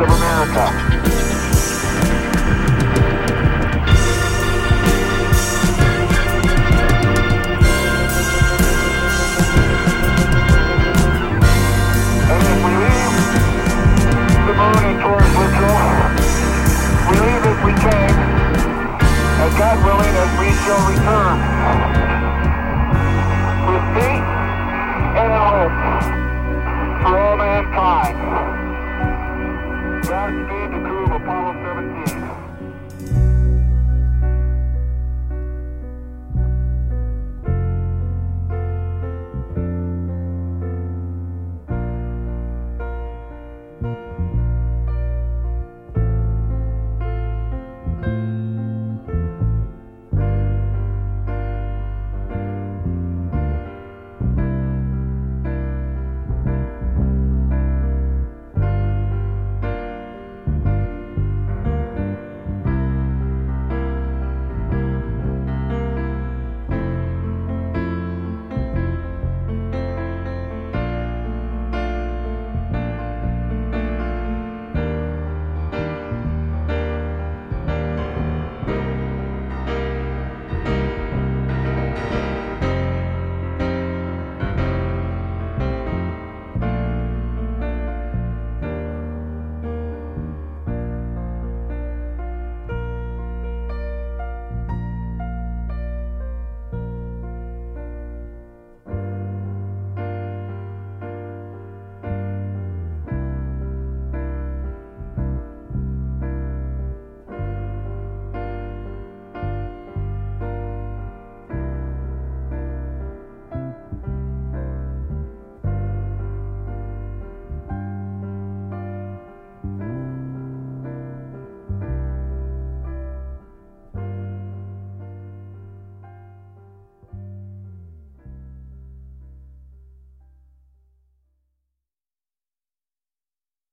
Of America. seventeen